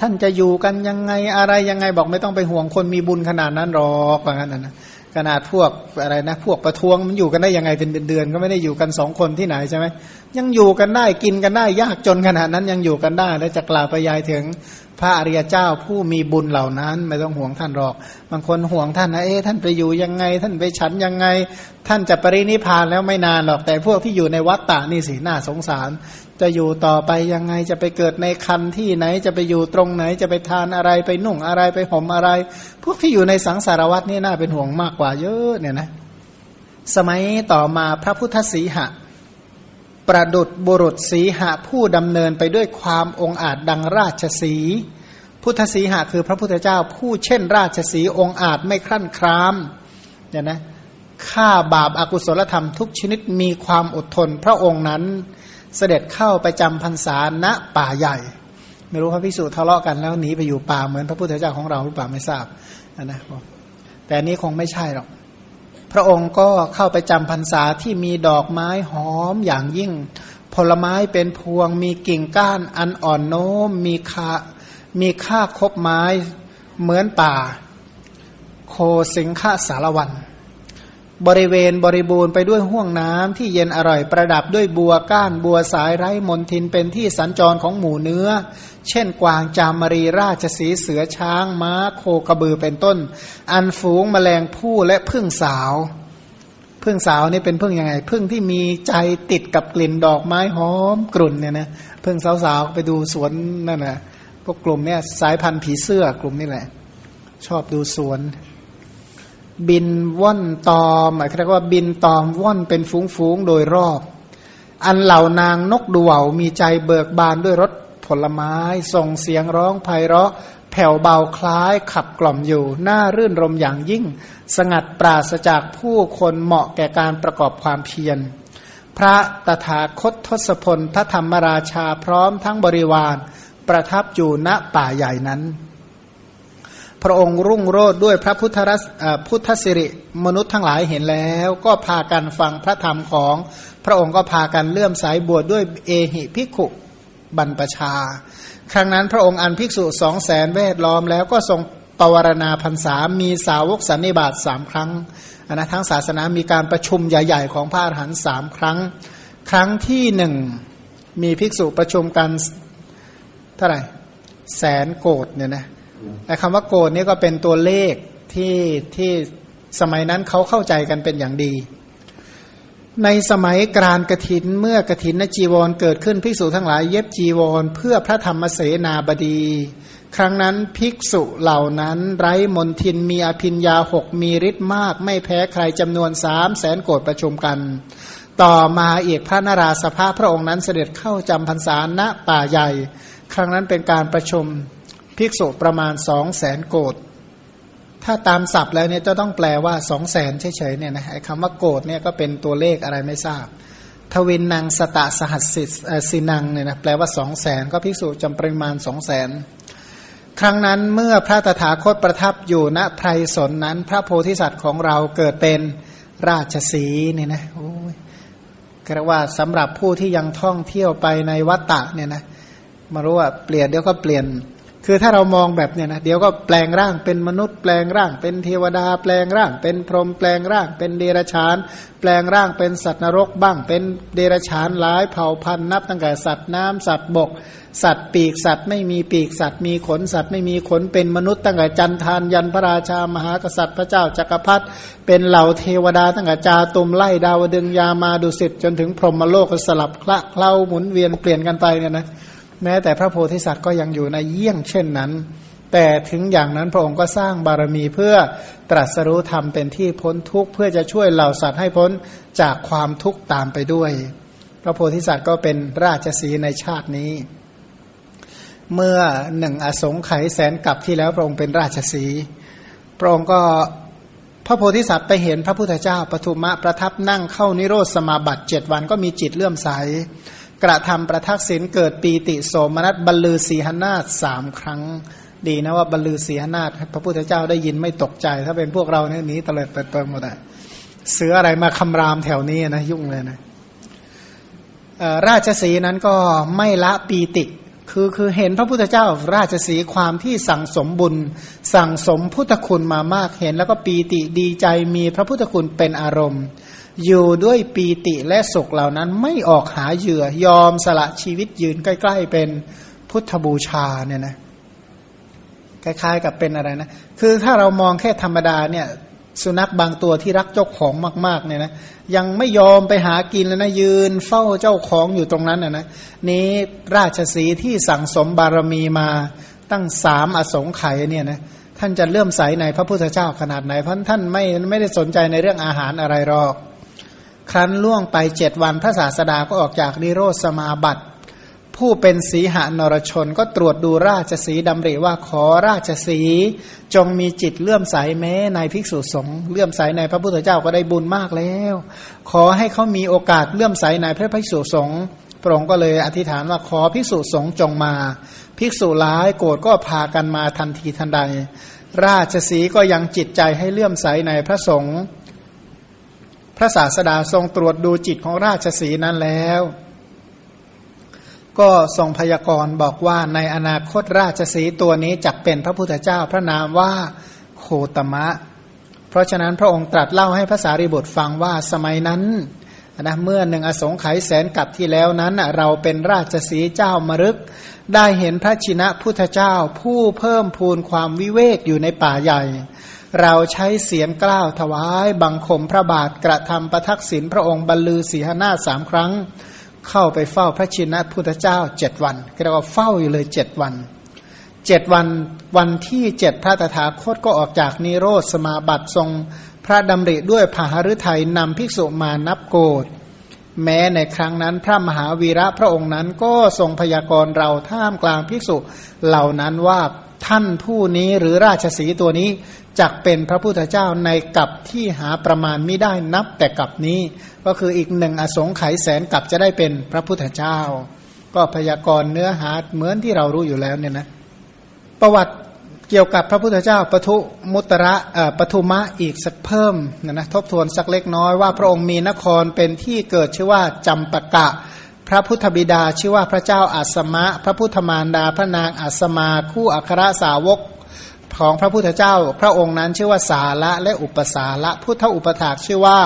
ท่านจะอยู่กันยังไงอะไรยังไงบอกไม่ต้องไปห่วงคนมีบุญขนาดนั้นหรอกว่างั้นนะขนาดพวกอะไรนะพวกประท้วงมันอยู่กันได้ยังไงเป็นเดือนก็ไม่ได้อยู่กันสองคนที่ไหนใช่ไหมยังอยู่กันได้กินกันได้ยากจนขนาดนั้นยังอยู่กันได้ แล้วจะกล่าวไปยายถึง พระอริยเจ้าผู้มีบุญเหล่านั้น ไม่ต้องห่วงท่านหรอก บางคนห่วงท่านนะเอ๊ะท่านไปอยู่ยังไง ท่านไปฉันยังไง ท่านจะปรินิพานแล้วไม่นานหรอกแต่พวกที่อยู่ในวัฏฏะนี่สิน่าสงสาร จะอยู่ต่อไปยังไงจะไปเกิดในคันที่ไหนจะไปอยู่ตรงไหนจะไปทานอะไรไปนุ่งอะไรไปห่มอะไร พวกที่อยู่ในสังสารวัฏนี่น่าเป็นห่วงมากกว่าเยอะเนี่ยนะ สมัยต่อมาพระพุทธสีหะ ประดุดบุรุษสีหะผู้ดำเนินไปด้วยความองอาจดังราชสี พุทธสีหะคือพระพุทธเจ้าผู้เช่นราชสีองอาจไม่คลั่นครามเนี่ยนะฆ่าบาปอากุศลธรรมทุกชนิดมีความอดทน พระองค์นั้นเสด็จเข้าไปจำพรรษาณป่าใหญ่ ไม่รู้พระพิสุทะเลาะกันแล้วหนีไปอยู่ป่าเหมือนพระพุทธเจ้าของเราหรือเปล่าไม่ทราบนะแต่นี้คงไม่ใช่หรอก พระองค์ก็เข้าไปจำพรรษาที่มีดอกไม้หอมอย่างยิ่ง ผลไม้เป็นพวงมีกิ่งก้านอันอ่อนโน้มมีคามีค่าคบไม้เหมือนป่า โคสิงฆสารวัน บริเวณบริบูรณ์ไปด้วยห่วงน้ำที่เย็นอร่อยประดับด้วยบัวก้านบัวสายไร้มนทินเป็นที่สัญจรของหมูเนื้อ เช่นกวางจามรีราชสีเสือช้างม้าโคกระบือเป็นต้น อันฝูงแมลงผู้และพึ่งสาวพึ่งสาวนี่เป็นพึ่งยังไง พึ่งที่มีใจติดกับกลิ่นดอกไม้หอมกลุ่นเนี่ยนะพึ่งสาวๆไปดูสวนนั่นนะพวกกลุ่มเนี่ยสายพันธุ์ผีเสื้อกลุ่มนี่แหละ ชอบดูสวน บินว่อนตอมหมายถึงว่าบินตอมว่อนเป็นฟูงๆโดยรอบ อันเหล่านางนกดูเหวมีใจเบิกบานด้วยรถ ผลไม้ส่งเสียงร้องไพเราะ แผ่วเบาคล้ายขับกล่อมอยู่น่ารื่นรมอย่างยิ่ง สงัดปราศจากผู้คนเหมาะแก่การประกอบความเพียร พระตถาคตทศพลพระธรรมราชาพร้อมทั้งบริวาร ประทับอยู่ณป่าใหญ่นั้นพระองค์รุ่งโรดด้วยพระพุทธรัสพุทธสิริมนุษย์ทั้งหลายเห็นแล้ว ก็พากันฟังพระธรรมของ พระองค์ก็พากันเลื่อมสายบวชดด้วยเอหิภิกขุ บรรพชา ครั้งนั้นพระองค์อันภิกษุสองแสนเวทล้อมแล้วก็ทรงปวารณาพรรษา มีสาวกสันนิบาตสามครั้งนนะทั้งศาสนามีการประชุมใหญ่ ๆ ของพระอรหันต์สามครั้ง ครั้งที่หนึ่งมีภิกษุประชุมกันเท่าไหร่แสนโกดเนี่ยนะไอ้คำว่าโกดนี่ก็เป็นตัวเลขที่ที่สมัยนั้นเขาเข้าใจกันเป็นอย่างดี ในสมัยกรานกรถินเมื่อกรถินนจีวรเกิดขึ้นภิกษุทั้งหลายเย็บจีวร เพื่อพระธรรมเสนาบดี ครั้งนั้นภิกษุเหล่านั้น ไร้มนทินมีอภิญญาหกมีฤทธิ์มาก ไม่แพ้ใครจำนวนสามแสนโกดประชุมกัน ต่อมาเอกพระนราสภาพระองค์นั้นเสด็จเข้าจำพรรษาณป่าใหญ่ ครั้งนั้นเป็นการประชุมภิกษุประมาณสองแสนโกด ถ้าตามศัพท์แล้วเนี่ยจะต้องแปลว่าสองแสนเฉยๆเนี่ยนะไอ้คำว่าโกดเนี่ยก็เป็นตัวเลขอะไรไม่ทราบ ทวินนางสตะสหัสสิสินังเนี่ยนะแปลว่าสองแสนก็ภิกษุจำปริมาณสองแสนครั้งนั้นเมื่อพระตถาคตประทับอยู่ณไพรสนนั้น พระโพธิสัตว์ของเราเกิดเป็นราชสีเนี่ยนะโอ้ยกระว่าสำหรับผู้ที่ยังท่องเที่ยวไปในวัตตะเนี่ยนะมารู้ว่าเปลี่ยนเดี๋ยวก็เปลี่ยน คือถ้าเรามองแบบเนี่ยนะเดี๋ยวก็แปลงร่างเป็นมนุษย์แปลงร่างเป็นเทวดา แปลงร่างเป็นพรหมแปลงร่างเป็นเดรัจฉาน แปลงร่างเป็นสัตว์นรกบ้าง เป็นเดรัจฉานหลายเผ่าพันธุ์นับตั้งแต่สัตว์น้ำสัตว์บก สัตว์ปีกสัตว์ไม่มีปีกสัตว์มีขนสัตว์ไม่มีขนเป็นมนุษย์ตั้งแต่จันทานยันพระราชามหากษัตริย์พระเจ้าจักรพรรดิเป็นเหล่าเทวดาตั้งแต่จาตุมไล่ดาวดึงยามาดุสิตจนถึงพรหมโลกสลับคละเคล้าหมุนเวียนเปลี่ยนกันไปเนี่ยนะ แม้แต่พระโพธิสัตว์ก็ยังอยู่ในเยี่ยงเช่นนั้น แต่ถึงอย่างนั้นพระองค์ก็สร้างบารมีเพื่อตรัสรู้ธรรมเป็นที่พ้นทุกข์เพื่อจะช่วยเหล่าสัตว์ให้พ้นจากความทุกข์ตามไปด้วย พระโพธิสัตว์ก็เป็นราชสีในชาตินี้ เมื่อหนึ่งอสงไขยแสนกับที่แล้วพระองค์เป็นราชสีพระองค์ก็พระโพธิสัตว์ไปเห็นพระพุทธเจ้าปฐุมะประทับนั่งเข้านิโรธสมาบัติเจ็ดวันก็มีจิตเลื่อมใส กระทำประทักษิณเกิดปีติโสมนัสบรรลือสีหนาฏสามครั้ง ดีนะว่าบรรลือสียนาฏพระพุทธเจ้าได้ยินไม่ตกใจ ถ้าเป็นพวกเราเนี่ยหนีตะเลิดเปิดเปิงหมดอะเสืออะไรมาคำรามแถวนี้นะยุ่งเลยนะราชสีนั้นก็ไม่ละปีติคือคือเห็นพระพุทธเจ้าราชสีความที่สั่งสมบุญ สั่งสมพุทธคุณมามากเห็น แล้วก็ปีติดีใจมีพระพุทธคุณเป็นอารมณ์ อยู่ด้วยปีติและสุขเหล่านั้นไม่ออกหาเหยื่อยอมสละชีวิตยืนใกล้ ๆ เป็นพุทธบูชาเนี่ยนะคล้าย ๆ กับเป็นอะไรนะ คือถ้าเรามองแค่ธรรมดาเนี่ย สุนัขบางตัวที่รักเจ้าของมากๆเนี่ยนะยังไม่ยอมไปหากินแล้วนะยืนเฝ้าเจ้าของอยู่ตรงนั้นนะนะนี้ราชสีที่สั่งสมบารมีมาตั้งสามอสงไขยเนี่ยนะท่านจะเลื่อมใสในพระพุทธเจ้าขนาดไหนเพราะท่านไม่ไม่ได้สนใจในเรื่องอาหารอะไรหรอก ครั้นล่วงไปเจ็ดวันพระศาสดาก็ออกจากนิโรธสมาบัติ ผู้เป็นสีหานรชนก็ตรวจดูราชสีดำริว่าขอราชสีจงมีจิตเลื่อมใสแม้ในภิกษุสงฆ์เลื่อมใสในพระพุทธเจ้าก็ได้บุญมากแล้ว ขอให้เขามีโอกาสเลื่อมใสในพระภิกษุสงฆ์พระองค์ก็เลยอธิษฐานว่าขอภิกษุสงฆ์จงมา ภิกษุร้ายโกรธก็พากันมาทันทีทันใด ราชสีก็ยังจิตใจให้เลื่อมใสในพระสงฆ์ พระศาสดาทรงตรวจดูจิตของราชสีนั้นแล้ว ก็ทรงพยากรณ์บอกว่าในอนาคตราชสีตัวนี้จักเป็นพระพุทธเจ้าพระนามว่าโคตมะ เพราะฉะนั้นพระองค์ตรัสเล่าให้ภาษาริบุตรฟังว่าสมัยนั้นนะเมื่อหนึ่งอสงไขยแสนกับที่แล้วนั้น เราเป็นราชสีเจ้ามรึก ได้เห็นพระชินะพุทธเจ้าผู้เพิ่มพูนความวิเวกอยู่ในป่าใหญ่ เราใช้เสียงกล้าวถวายบังคมพระบาทกระทำประทักษิณพระองค์บรรลือสีหนาสามครั้ง เข้าไปเฝ้าพระชินะพุทธเจ้าเจ็ดวันเรียกว่าเฝ้าอยู่เลยเจ็ดวันเจ็ดวันวันที่เจ็ดพระตถาคตก็ออกจากนิโรธสมาบัติทรง พระดำริด้วยพาหฤทัยนำภิกษุมานับโกดแม้ในครั้งนั้นพระมหาวีระพระองค์นั้นก็ทรงพยากรณ์เราท่ามกลางภิกษุเหล่านั้นว่าท่านผู้นี้หรือราชสีตัวนี้ จักเป็นพระพุทธเจ้าในกับที่หาประมาณไม่ได้นับแต่กับนี้ ก็คืออีกหนึ่งอสงไขยแสนกับจะได้เป็นพระพุทธเจ้า ก็พยากรณ์เนื้อหาเหมือนที่เรารู้อยู่แล้วเนี่ยนะประวัติเกี่ยวกับพระพุทธเจ้าปทุมุตระปทุมะอีกสักเพิ่มนะนะทบทวนสักเล็กน้อยว่าพระองค์มีนครเป็นที่เกิดชื่อว่าจำปะกะพระพุทธบิดาชื่อว่าพระเจ้าอัสมะ พระพุทธมารดาพระนางอัสมา คู่อัครสาวก ของพระพุทธเจ้า พระองค์นั้นชื่อว่าสาละและอุปสาละพุทธอุปถากชื่อว่า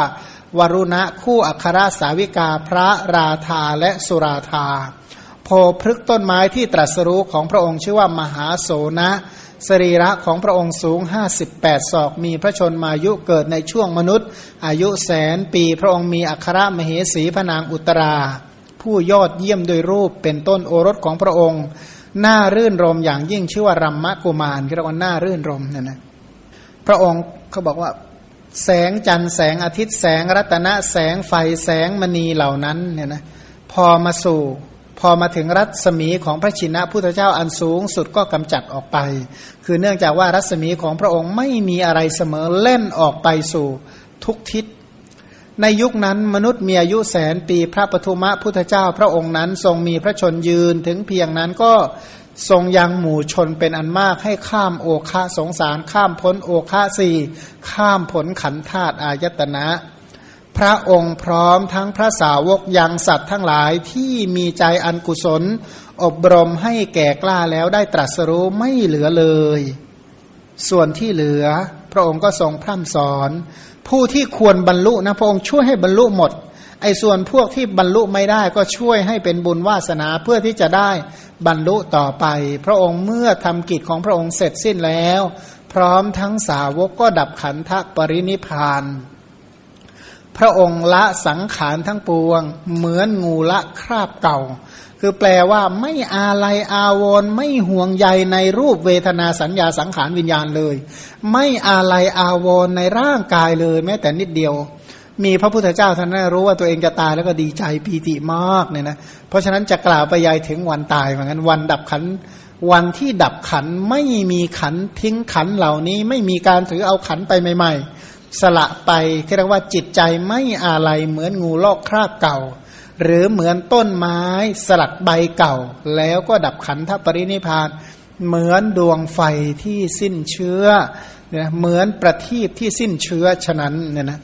วรุณะคู่อัครสาวิกาพระราธาและสุราธาโพพฤกต้นไม้ที่ตรัสรู้ของพระองค์ชื่อว่ามหาโสนะสรีระของพระองค์สูง 58 ศอก มีพระชนมายุเกิดในช่วงมนุษย์ อายุแสนปีพระองค์มีอัครมเหสีพนางอุตรา ผู้ยอดเยี่ยมโดยรูปเป็นต้นโอรสของพระองค์ หน่ารื่นรมอย่างยิ่งชื่อว่ารัมมะกุมารเรียกว่าหน่ารื่นรมเนี่ยนะพระองค์เขาบอกว่า แสงจันทร์แสงอาทิตย์แสงรัตนะแสงไฟแสงมณีเหล่านั้นเนี่ยนะพอมาสู่พอมาถึงรัศมีของพระชินะพุทธเจ้าอันสูงสุดก็กำจัดออกไป คือเนื่องจากว่ารัศมีของพระองค์ไม่มีอะไรเสมอเล่นออกไปสู่ทุกทิศ ในยุคนั้นมนุษย์มีอายุแสนปีพระปทุมะพุทธเจ้าพระองค์นั้น ทรงมีพระชนยืนถึงเพียงนั้นก็ทรงยังหมู่ชนเป็นอันมากให้ข้ามโอคะสงสารข้ามพ้นโอคะสี่ข้ามผลขันธาตุอายตนะ พระองค์พร้อมทั้งพระสาวกยังสัตว์ทั้งหลายที่มีใจอันกุศล อบรมให้แก่กล้าแล้วได้ตรัสรู้ไม่เหลือเลย ส่วนที่เหลือ พระองค์ก็ทรงพร่ำสอน ผู้ที่ควรบรรลุนะพระองค์ช่วยให้บรรลุหมดไอ้ส่วนพวกที่บรรลุไม่ได้ก็ช่วยให้เป็นบุญวาสนาเพื่อที่จะได้บรรลุต่อไป พระองค์เมื่อทำกิจของพระองค์เสร็จสิ้นแล้ว พร้อมทั้งสาวกก็ดับขันธปรินิพาน พระองค์ละสังขารทั้งปวง เหมือนงูละคราบเก่า คือแปลว่าไม่อาลัยอาวรไม่ห่วงใยในรูปเวทนาสัญญาสังขารวิญญาณเลย ไม่อาลัยอาวรในร่างกายเลย แม้แต่นิดเดียว มีพระพุทธเจ้าท่านได้รู้ว่าตัวเองจะตายแล้วก็ดีใจปีติมากเนี่ยนะเพราะฉะนั้นจะกล่าวไปยายถึงวันตายเหมือนกันวันดับขันวันที่ดับขันไม่มีขันทิ้งขันเหล่านี้ ไม่มีการถือเอาขันไปใหม่ ๆ สละไปเรียกว่าจิตใจไม่อะไรเหมือนงูลอกคราบเก่า หรือเหมือนต้นไม้สลัดใบเก่า แล้วก็ดับขันธปรินิพานเหมือนดวงไฟที่สิ้นเชื้อเนี่ยเหมือนประทีปที่สิ้นเชื้อฉะนั้นเนี่ยนะ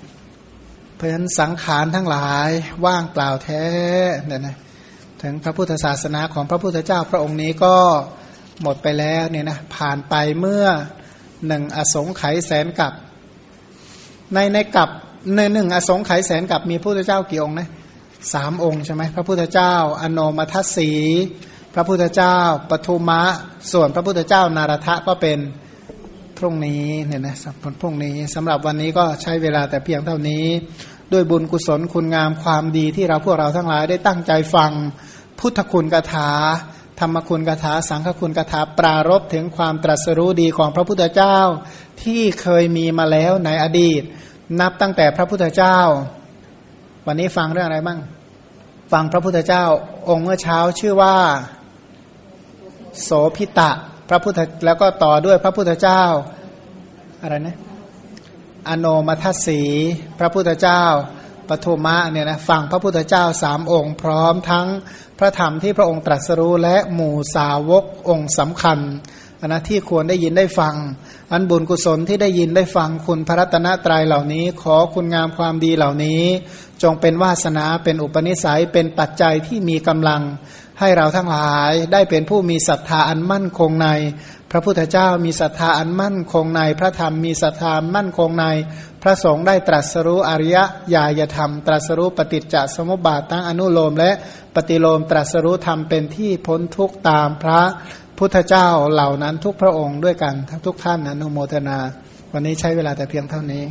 เพราะฉะนั้นสังขารทั้งหลายว่างเปล่าแท้เนี่ยนะถึงพระพุทธศาสนาของพระพุทธเจ้าพระองค์นี้ก็หมดไปแล้วเนี่ยนะผ่านไปเมื่อหนึ่งอสงไขยแสนกับ ในในกับในหนึ่งอสงไขยแสนกับมีพระพุทธเจ้ากี่องค์นะสามองค์ใช่ไหมพระพุทธเจ้า อโนมัทสีพระพุทธเจ้าปทุมะ ส่วนพระพุทธเจ้านารทะก็เป็นพรุ่งนี้เนี่ยนะสำหรับพรุ่งนี้สำหรับวันนี้ก็ใช้เวลาแต่เพียงเท่านี้ ด้วยบุญกุศลคุณงามความดีที่เราพวกเราทั้งหลายได้ตั้งใจฟังพุทธคุณกถา ธรรมคุณกถาสังฆคุณกถาปรารบถึงความตรัสรู้ดีของพระพุทธเจ้าที่เคยมีมาแล้วในอดีต นับตั้งแต่พระพุทธเจ้า วันนี้ฟังเรื่องอะไรบ้างฟังพระพุทธเจ้าองค์เมื่อเช้าชื่อว่า โสพิตะ พระพุทธแล้วก็ต่อด้วยพระพุทธเจ้าอะไรนะ อโนมัทสี พระพุทธเจ้า ปทุมะเนี่ยนะฟังพระพุทธเจ้าสามองค์พร้อมทั้งพระธรรมที่พระองค์ตรัสรู้และหมู่สาวกองค์สำคัญนนะที่ควรได้ยินได้ฟัง อันบุญกุศลที่ได้ยินได้ฟังคุณพระรัตนตรัยเหล่านี้ ขอคุณงามความดีเหล่านี้ จงเป็นวาสนาเป็นอุปนิสัยเป็นปัจจัยที่มีกำลัง ให้เราทั้งหลายได้เป็นผู้มีศรัทธาอันมั่นคงใน พระพุทธเจ้ามีศรัทธาอันมั่นคงใน พระธรรมมีศรัทธามั่นคงใน พระสงฆ์ได้ตรัสรู้อริยญาณธรรม ตรัสรู้ปฏิจจสมุปบาทตั้งอนุโลม และปฏิโลมตรัสรู้ธรรมเป็นที่พ้นทุกตามพระพุทธเจ้าเหล่านั้นทุกพระองค์ด้วยกันทุกท่านอนุโมทนา วันนี้ใช้เวลาแต่เพียงเท่านี้